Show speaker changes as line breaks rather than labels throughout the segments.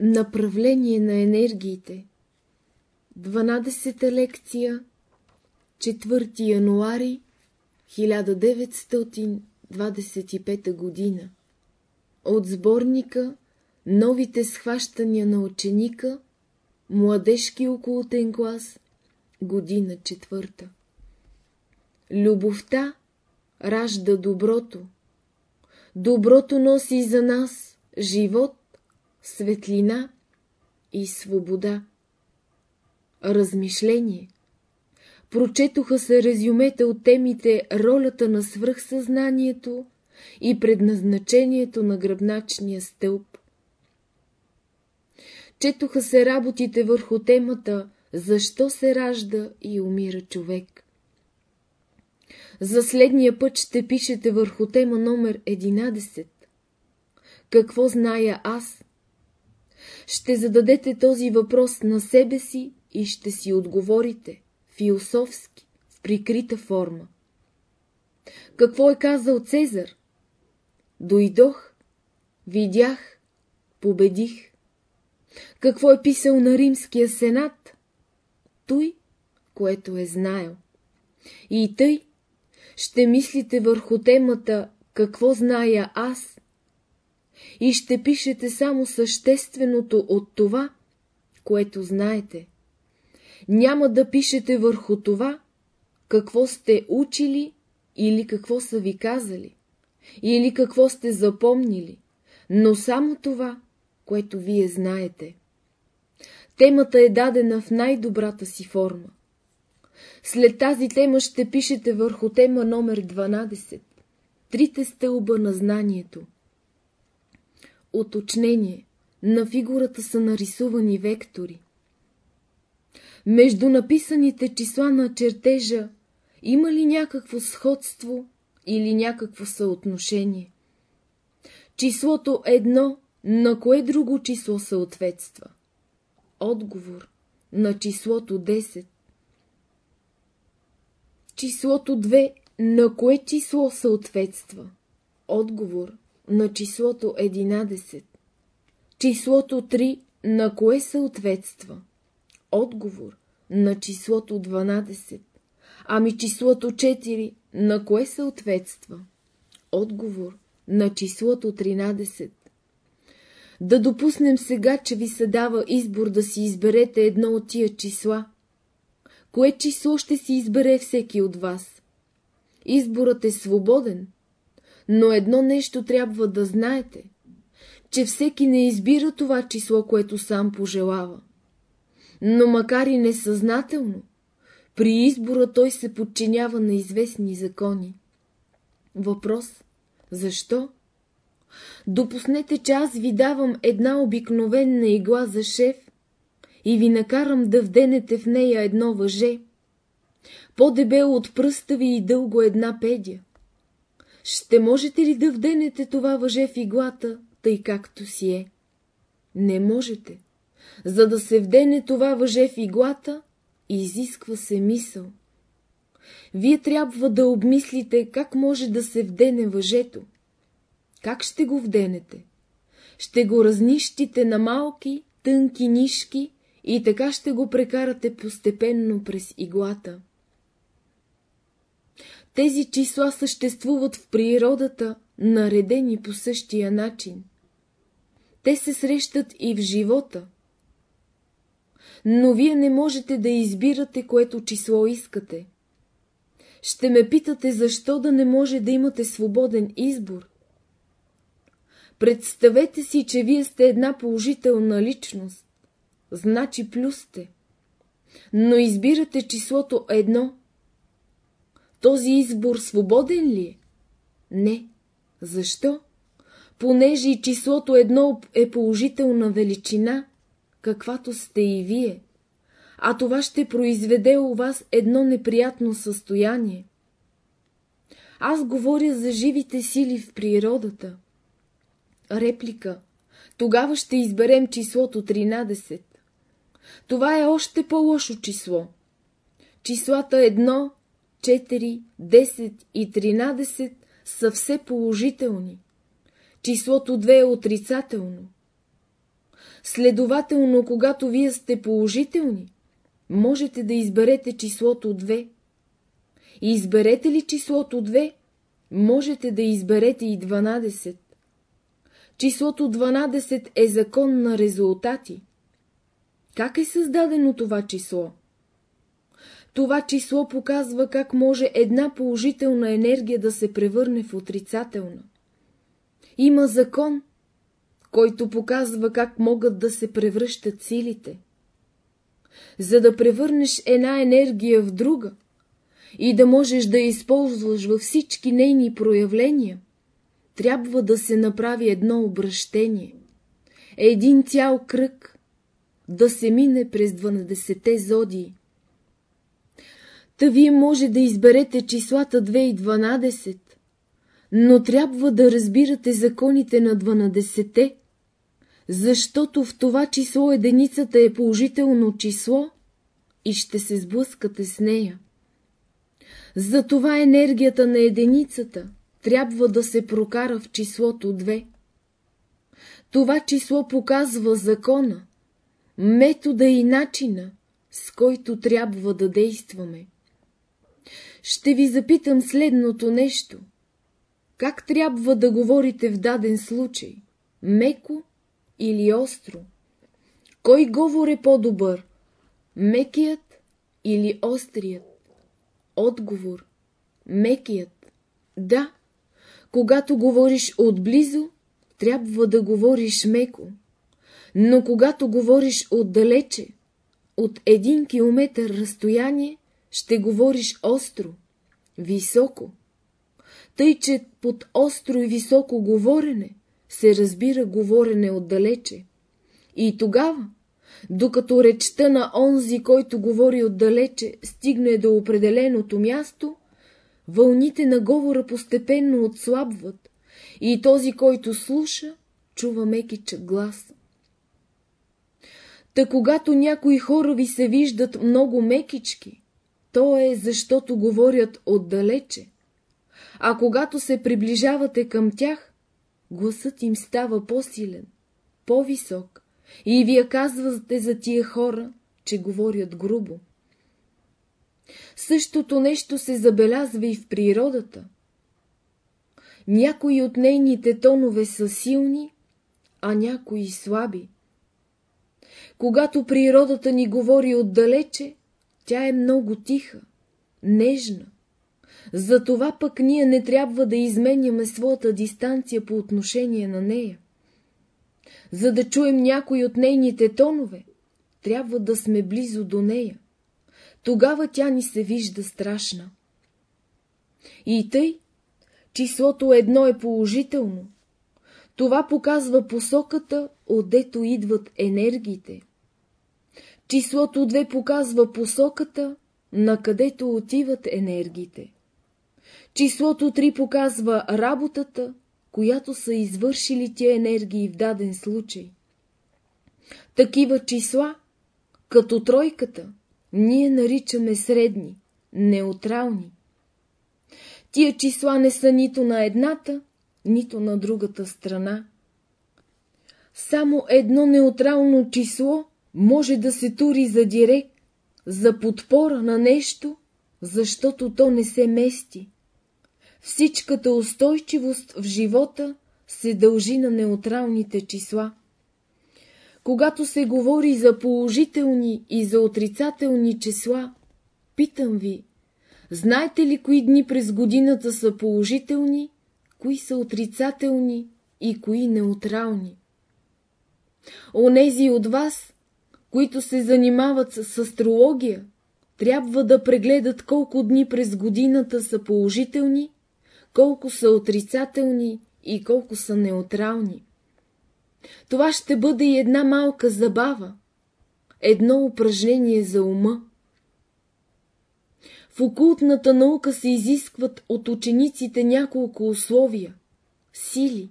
Направление на енергиите. 12 лекция 4 януари 1925 година. От сборника Новите схващания на ученика Младежки околотен клас Година четвърта. Любовта ражда доброто. Доброто носи за нас живот, светлина и свобода. Размишление Прочетоха се резюмета от темите ролята на свръхсъзнанието и предназначението на гръбначния стълб. Четоха се работите върху темата «Защо се ражда и умира човек?» За следния път ще пишете върху тема номер 11. Какво зная аз? Ще зададете този въпрос на себе си и ще си отговорите философски, в прикрита форма. Какво е казал Цезар? Дойдох, видях, победих. Какво е писал на Римския сенат? Той, което е знаел. И тъй ще мислите върху темата «Какво зная аз?» И ще пишете само същественото от това, което знаете. Няма да пишете върху това, какво сте учили или какво са ви казали, или какво сте запомнили, но само това, което вие знаете. Темата е дадена в най-добрата си форма. След тази тема ще пишете върху тема номер 12. Трите стълба на знанието. Оточнение. На фигурата са нарисувани вектори. Между написаните числа на чертежа има ли някакво сходство или някакво съотношение? Числото едно на кое друго число съответства? Отговор на числото 10. Числото 2 на кое число съответства? Отговор на числото 11. Числото 3 на кое съответства? Отговор на числото 12. Ами числото 4 на кое съответства? Отговор на числото 13. Да допуснем сега, че ви се дава избор да си изберете едно от тия числа – Кое число ще си избере всеки от вас? Изборът е свободен, но едно нещо трябва да знаете, че всеки не избира това число, което сам пожелава. Но макар и несъзнателно, при избора той се подчинява на известни закони. Въпрос – защо? Допуснете, че аз ви давам една обикновена игла за шеф и ви накарам да вденете в нея едно въже, по-дебело от пръста ви и дълго една педя. Ще можете ли да вденете това въже в иглата, тъй както си е? Не можете. За да се вдене това въже в иглата, изисква се мисъл. Вие трябва да обмислите как може да се вдене въжето. Как ще го вденете? Ще го разнищите на малки, тънки нишки и така ще го прекарате постепенно през иглата. Тези числа съществуват в природата, наредени по същия начин. Те се срещат и в живота. Но вие не можете да избирате, което число искате. Ще ме питате, защо да не може да имате свободен избор. Представете си, че вие сте една положителна личност значи плюс сте. Но избирате числото едно. Този избор свободен ли е? Не. Защо? Понеже и числото едно е положителна величина, каквато сте и вие, а това ще произведе у вас едно неприятно състояние. Аз говоря за живите сили в природата. Реплика. Тогава ще изберем числото 13. Това е още по-лошо число. Числата 1, 4, 10 и 13 са все положителни. Числото 2 е отрицателно. Следователно, когато вие сте положителни, можете да изберете числото 2. И изберете ли числото 2, можете да изберете и 12. Числото 12 е закон на резултати. Как е създадено това число? Това число показва как може една положителна енергия да се превърне в отрицателна. Има закон, който показва как могат да се превръщат силите. За да превърнеш една енергия в друга и да можеш да използваш във всички нейни проявления, трябва да се направи едно обращение, един цял кръг, да се мине през 12-те зодии. Та вие може да изберете числата 2 и 12, но трябва да разбирате законите на 12-те, защото в това число единицата е положително число и ще се сблъскате с нея. Затова енергията на единицата трябва да се прокара в числото 2. Това число показва закона, метода и начина, с който трябва да действаме. Ще ви запитам следното нещо. Как трябва да говорите в даден случай? Меко или остро? Кой говор е по-добър? Мекият или острият? Отговор. Мекият. Да, когато говориш отблизо, трябва да говориш меко. Но когато говориш отдалече, от един километър разстояние, ще говориш остро, високо. Тъй, че под остро и високо говорене се разбира говорене отдалече. И тогава, докато речта на онзи, който говори отдалече, стигне до определеното място, вълните на говора постепенно отслабват и този, който слуша, чува мекича глас. Та когато някои хора ви се виждат много мекички, то е защото говорят отдалече, а когато се приближавате към тях, гласът им става по-силен, по-висок и вие казвате за тия хора, че говорят грубо. Същото нещо се забелязва и в природата. Някои от нейните тонове са силни, а някои слаби. Когато природата ни говори отдалече, тя е много тиха, нежна. Затова пък ние не трябва да изменяме своята дистанция по отношение на нея. За да чуем някой от нейните тонове, трябва да сме близо до нея. Тогава тя ни се вижда страшна. И тъй, числото едно е положително. Това показва посоката, отдето идват енергиите. Числото 2 показва посоката, на където отиват енергиите. Числото 3 показва работата, която са извършили тия енергии в даден случай. Такива числа, като тройката, ние наричаме средни, неутрални. Тия числа не са нито на едната, нито на другата страна. Само едно неутрално число може да се тури за директ, за подпора на нещо, защото то не се мести. Всичката устойчивост в живота се дължи на неутралните числа. Когато се говори за положителни и за отрицателни числа, питам ви, знаете ли кои дни през годината са положителни, кои са отрицателни и кои неутрални? Онези от вас, които се занимават с астрология, трябва да прегледат колко дни през годината са положителни, колко са отрицателни и колко са неутрални. Това ще бъде и една малка забава, едно упражнение за ума. В окултната наука се изискват от учениците няколко условия, сили.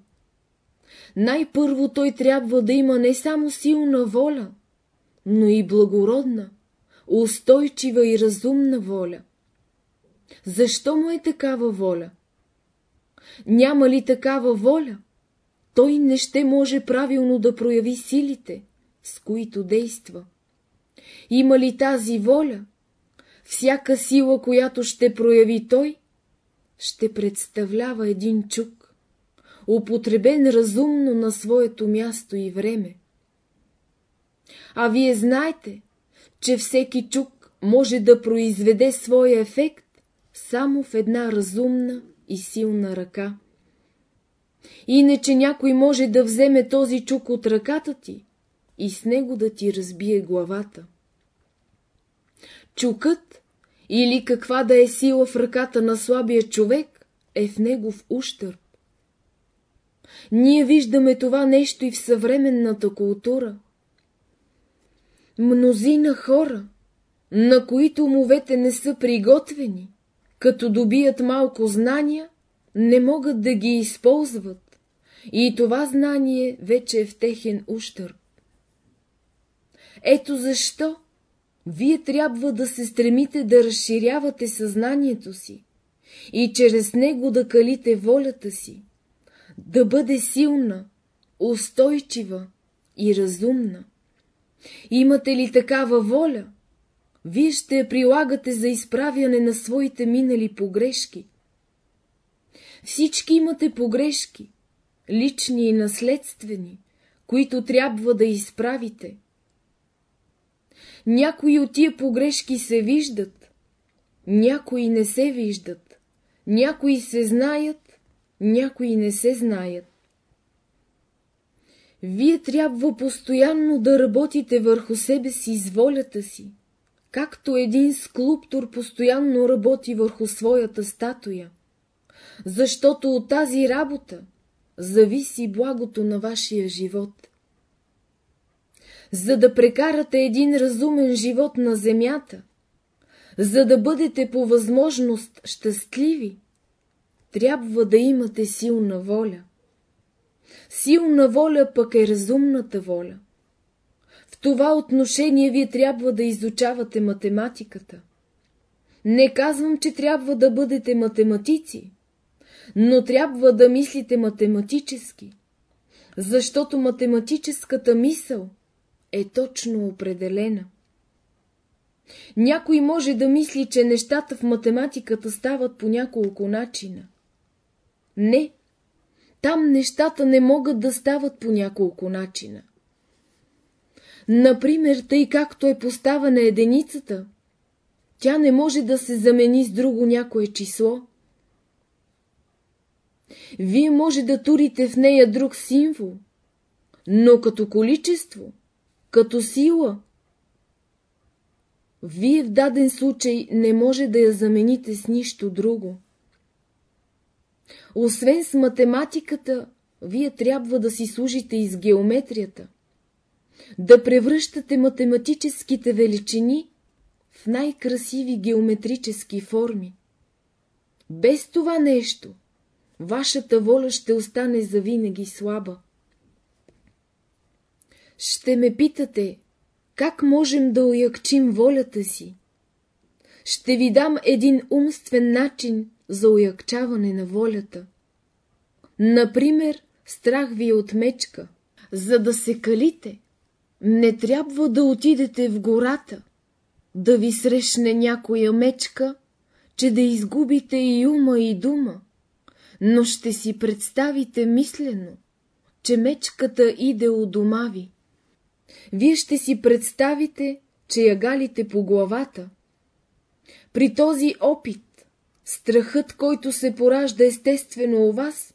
Най-първо той трябва да има не само силна воля, но и благородна, устойчива и разумна воля. Защо му е такава воля? Няма ли такава воля? Той не ще може правилно да прояви силите, с които действа. Има ли тази воля? Всяка сила, която ще прояви той, ще представлява един чук, употребен разумно на своето място и време. А вие знаете, че всеки чук може да произведе своя ефект само в една разумна и силна ръка. Иначе някой може да вземе този чук от ръката ти и с него да ти разбие главата. Чукът или каква да е сила в ръката на слабия човек е в негов ущърп. Ние виждаме това нещо и в съвременната култура. Мнозина хора, на които умовете не са приготвени, като добият малко знания, не могат да ги използват и това знание вече е в техен ущърп. Ето защо вие трябва да се стремите да разширявате съзнанието си и чрез него да калите волята си, да бъде силна, устойчива и разумна. Имате ли такава воля? Вие ще я прилагате за изправяне на своите минали погрешки. Всички имате погрешки, лични и наследствени, които трябва да изправите. Някои от тия погрешки се виждат, някои не се виждат, някои се знаят, някои не се знаят. Вие трябва постоянно да работите върху себе си с волята си, както един скулптор постоянно работи върху своята статуя, защото от тази работа зависи благото на вашия живот. За да прекарате един разумен живот на земята, за да бъдете по възможност щастливи, трябва да имате силна воля. Силна воля пък е разумната воля. В това отношение вие трябва да изучавате математиката. Не казвам, че трябва да бъдете математици, но трябва да мислите математически, защото математическата мисъл е точно определена. Някой може да мисли, че нещата в математиката стават по няколко начина. Не, там нещата не могат да стават по няколко начина. Например, тъй както е поставена единицата, тя не може да се замени с друго някое число. Вие може да турите в нея друг символ, но като количество, като сила, вие в даден случай не може да я замените с нищо друго. Освен с математиката, вие трябва да си служите и с геометрията да превръщате математическите величини в най-красиви геометрически форми. Без това нещо, вашата воля ще остане завинаги слаба. Ще ме питате, как можем да уякчим волята си? Ще ви дам един умствен начин за уякчаване на волята. Например, страх ви е от мечка. За да се калите, не трябва да отидете в гората, да ви срещне някоя мечка, че да изгубите и ума и дума, но ще си представите мислено, че мечката иде у дома ви. Вие ще си представите, че я галите по главата. При този опит, страхът, който се поражда естествено у вас,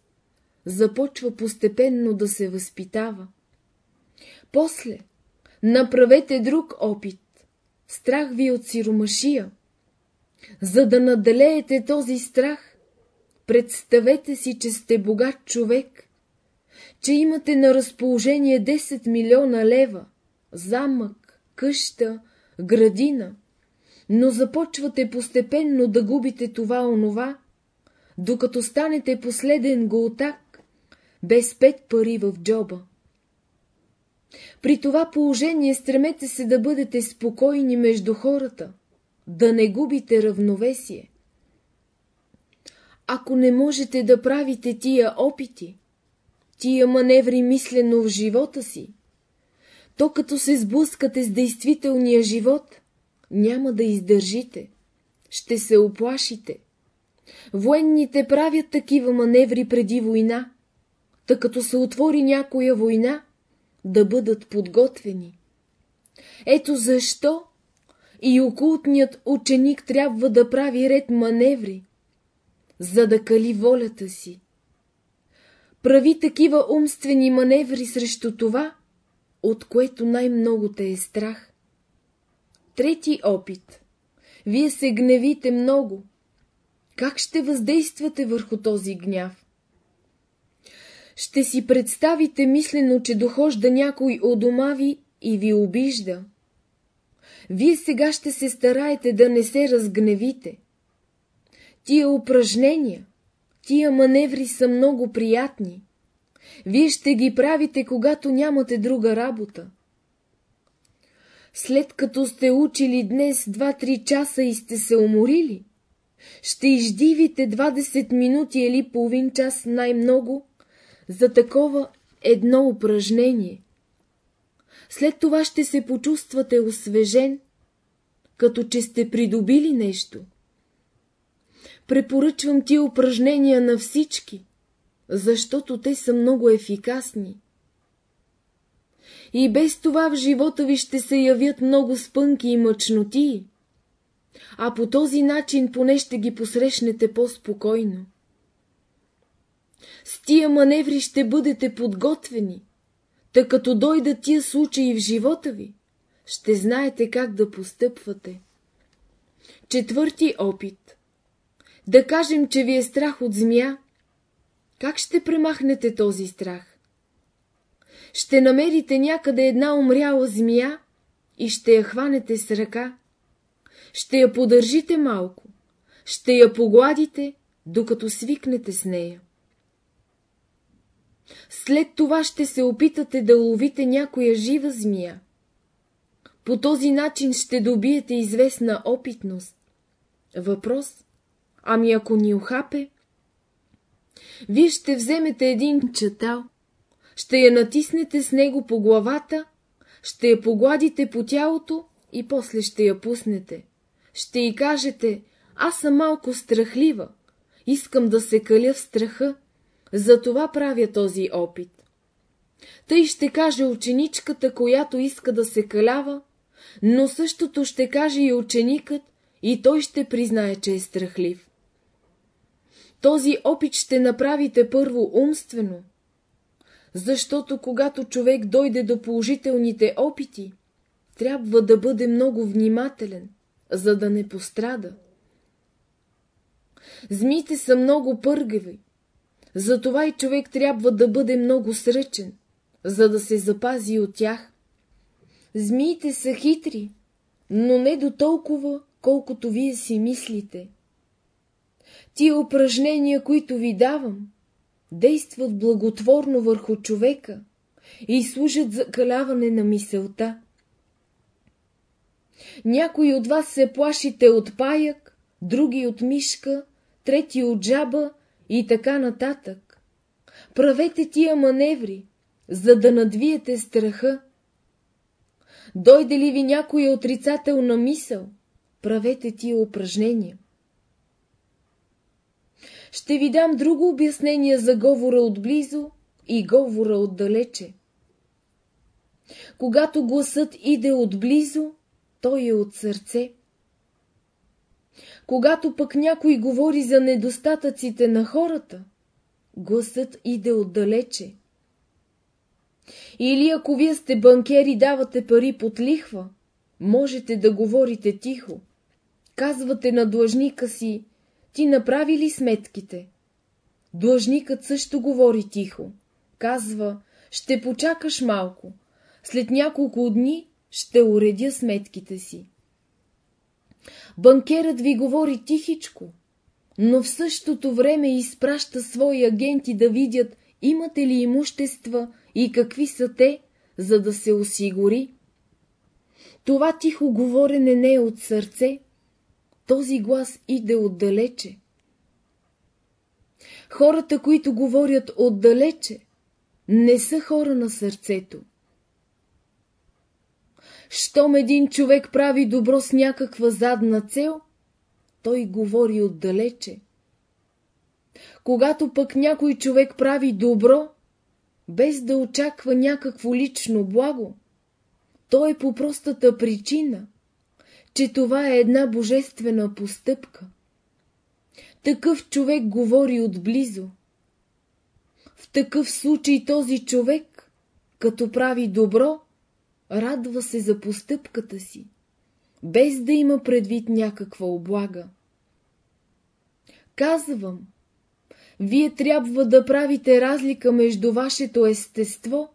започва постепенно да се възпитава. После, Направете друг опит. Страх ви от сиромашия. За да наделеете този страх, представете си, че сте богат човек, че имате на разположение 10 милиона лева, замък, къща, градина, но започвате постепенно да губите това-онова, докато станете последен голтак, без пет пари в джоба. При това положение стремете се да бъдете спокойни между хората, да не губите равновесие. Ако не можете да правите тия опити, тия маневри мислено в живота си, то като се сблъскате с действителния живот, няма да издържите. Ще се оплашите. Военните правят такива маневри преди война, тъй като се отвори някоя война, да бъдат подготвени. Ето защо и окултният ученик трябва да прави ред маневри, за да кали волята си. Прави такива умствени маневри срещу това, от което най-много те е страх. Трети опит. Вие се гневите много. Как ще въздействате върху този гняв? Ще си представите мислено, че дохожда някой у дома ви и ви обижда. Вие сега ще се стараете да не се разгневите. Тия упражнения, тия маневри са много приятни. Вие ще ги правите, когато нямате друга работа. След като сте учили днес 2-3 часа и сте се уморили, ще издивите 20 минути или половин час най-много за такова едно упражнение. След това ще се почувствате освежен, като че сте придобили нещо. Препоръчвам ти упражнения на всички, защото те са много ефикасни. И без това в живота ви ще се явят много спънки и мъчноти, а по този начин поне ще ги посрещнете по-спокойно. С тия маневри ще бъдете подготвени, тъй като дойдат тия случаи в живота ви, ще знаете как да постъпвате. Четвърти опит. Да кажем, че ви е страх от змия. Как ще премахнете този страх? Ще намерите някъде една умряла змия и ще я хванете с ръка. Ще я подържите малко, ще я погладите, докато свикнете с нея. След това ще се опитате да ловите някоя жива змия. По този начин ще добиете известна опитност. Въпрос? Ами ако ни охапе? Вие ще вземете един чатал, ще я натиснете с него по главата, ще я погладите по тялото и после ще я пуснете. Ще й кажете, аз съм малко страхлива, искам да се каля в страха, затова правя този опит. Тъй ще каже ученичката, която иска да се калява, но същото ще каже и ученикът, и той ще признае, че е страхлив. Този опит ще направите първо умствено, защото когато човек дойде до положителните опити, трябва да бъде много внимателен, за да не пострада. Змиите са много пъргави, затова и човек трябва да бъде много сръчен, за да се запази от тях. Змиите са хитри, но не до толкова, колкото вие си мислите. Тия упражнения, които ви давам, действат благотворно върху човека и служат за каляване на мисълта. Някои от вас се плашите от паяк, други от мишка, трети от жаба и така нататък. Правете тия маневри, за да надвиете страха. Дойде ли ви някоя отрицателна мисъл, правете тия упражнения. Ще ви дам друго обяснение за говора отблизо и говора отдалече. Когато гласът иде отблизо, той е от сърце. Когато пък някой говори за недостатъците на хората, гласът иде отдалече. Или ако вие сте банкери давате пари под лихва, можете да говорите тихо. Казвате на длъжника си, ти направи ли сметките? Длъжникът също говори тихо. Казва, ще почакаш малко. След няколко дни ще уредя сметките си. Банкерът ви говори тихичко, но в същото време изпраща свои агенти да видят имате ли имущества и какви са те, за да се осигури. Това тихо говорене не е от сърце, този глас иде отдалече. Хората, които говорят отдалече, не са хора на сърцето. Щом един човек прави добро с някаква задна цел, той говори отдалече. Когато пък някой човек прави добро, без да очаква някакво лично благо, то е по простата причина, че това е една божествена постъпка. Такъв човек говори отблизо. В такъв случай този човек, като прави добро, радва се за постъпката си, без да има предвид някаква облага. Казвам, вие трябва да правите разлика между вашето естество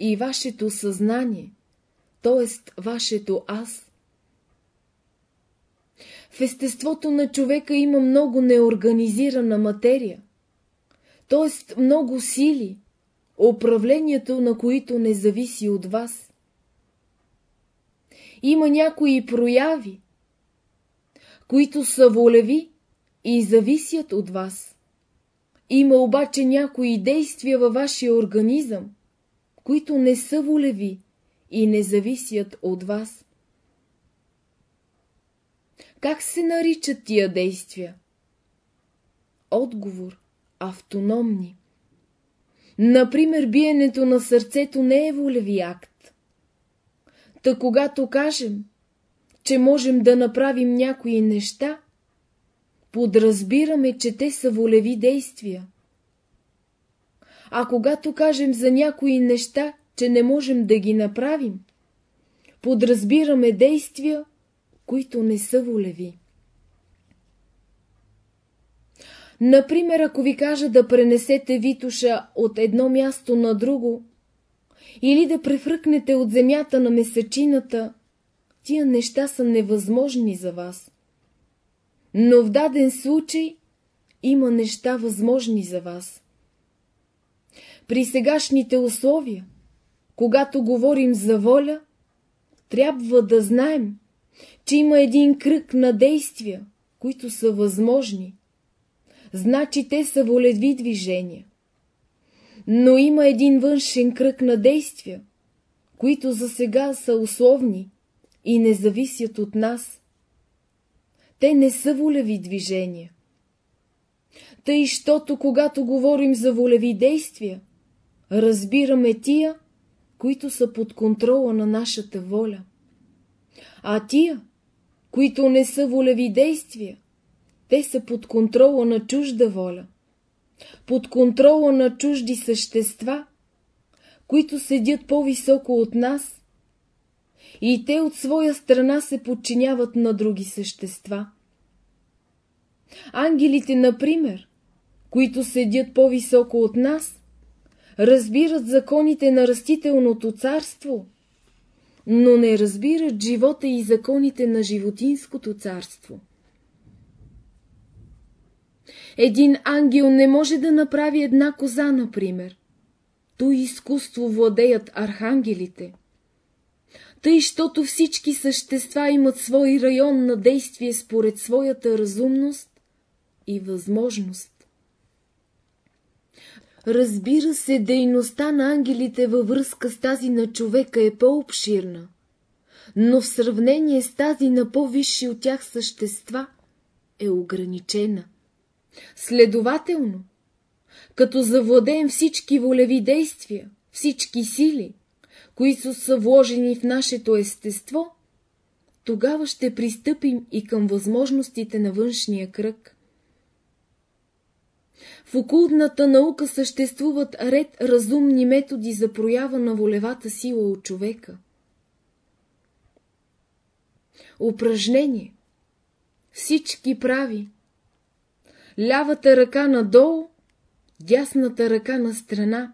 и вашето съзнание, т.е. вашето аз. В естеството на човека има много неорганизирана материя, т.е. много сили, управлението на които не зависи от вас. Има някои прояви, които са волеви и зависят от вас. Има обаче някои действия във вашия организъм, които не са волеви и не зависят от вас. Как се наричат тия действия? Отговор – автономни. Например, биенето на сърцето не е волеви акт. Та когато кажем, че можем да направим някои неща, подразбираме, че те са волеви действия. А когато кажем за някои неща, че не можем да ги направим, подразбираме действия, които не са волеви. Например, ако ви кажа да пренесете Витуша от едно място на друго, или да префръкнете от земята на месечината, тия неща са невъзможни за вас. Но в даден случай има неща възможни за вас. При сегашните условия, когато говорим за воля, трябва да знаем, че има един кръг на действия, които са възможни. Значи те са волеви движения. Но има един външен кръг на действия, които за сега са условни и не зависят от нас. Те не са волеви движения. Тъй, щото когато говорим за волеви действия, разбираме тия, които са под контрола на нашата воля. А тия, които не са волеви действия, те са под контрола на чужда воля, под контрола на чужди същества, които седят по-високо от нас и те от своя страна се подчиняват на други същества. Ангелите, например, които седят по-високо от нас, разбират законите на растителното царство, но не разбират живота и законите на животинското царство. Един ангел не може да направи една коза, например. То изкуство владеят архангелите. Тъй, щото всички същества имат свой район на действие според своята разумност и възможност. Разбира се, дейността на ангелите във връзка с тази на човека е по-обширна, но в сравнение с тази на по-висши от тях същества е ограничена. Следователно, като завладеем всички волеви действия, всички сили, които са вложени в нашето естество, тогава ще пристъпим и към възможностите на външния кръг. В окултната наука съществуват ред разумни методи за проява на волевата сила от човека. Упражнение Всички прави Лявата ръка надолу, дясната ръка на страна.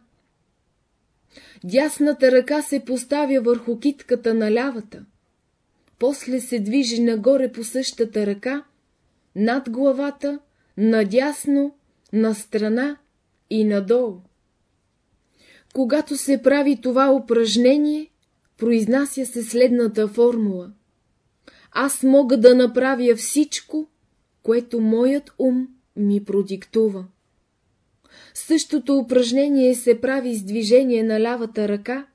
Дясната ръка се поставя върху китката на лявата. После се движи нагоре по същата ръка, над главата, надясно на страна и надолу. Когато се прави това упражнение, произнася се следната формула. Аз мога да направя всичко, което моят ум ми продиктува. Същото упражнение се прави с движение на лявата ръка,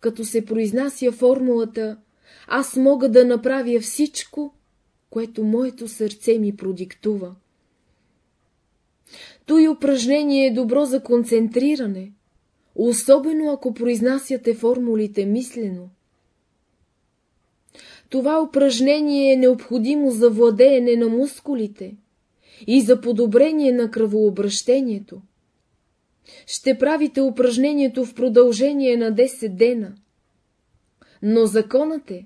като се произнася формулата «Аз мога да направя всичко, което моето сърце ми продиктува». Той упражнение е добро за концентриране, особено ако произнасяте формулите мислено. Това упражнение е необходимо за владеене на мускулите и за подобрение на кръвообращението. Ще правите упражнението в продължение на 10 дена. Но законът е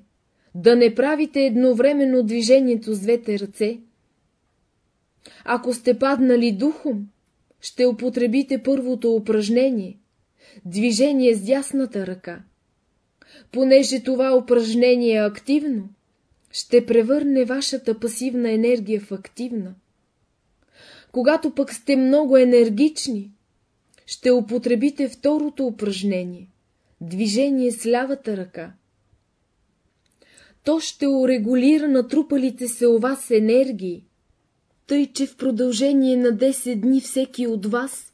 да не правите едновременно движението с двете ръце. Ако сте паднали духом, ще употребите първото упражнение – движение с дясната ръка. Понеже това упражнение е активно, ще превърне вашата пасивна енергия в активна. Когато пък сте много енергични, ще употребите второто упражнение – движение с лявата ръка. То ще урегулира натрупалите се у вас енергии, тъй че в продължение на 10 дни всеки от вас,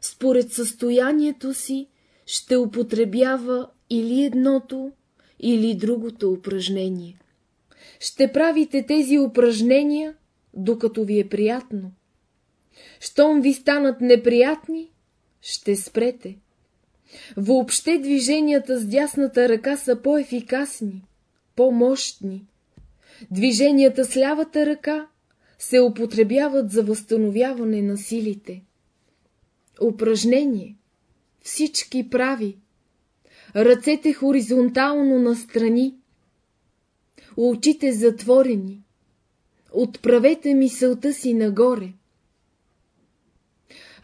според състоянието си, ще употребява или едното, или другото упражнение. Ще правите тези упражнения, докато ви е приятно. Щом ви станат неприятни, ще спрете. Въобще движенията с дясната ръка са по-ефикасни, по-мощни. Движенията с лявата ръка се употребяват за възстановяване на силите. Упражнение. Всички прави. Ръцете хоризонтално настрани. Очите затворени. Отправете мисълта си нагоре.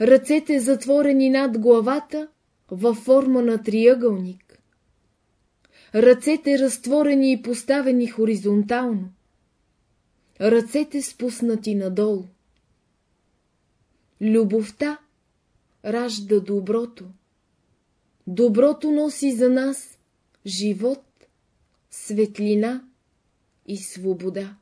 Ръцете затворени над главата във форма на триъгълник. Ръцете разтворени и поставени хоризонтално ръцете спуснати надолу. Любовта ражда доброто. Доброто носи за нас живот, светлина и свобода.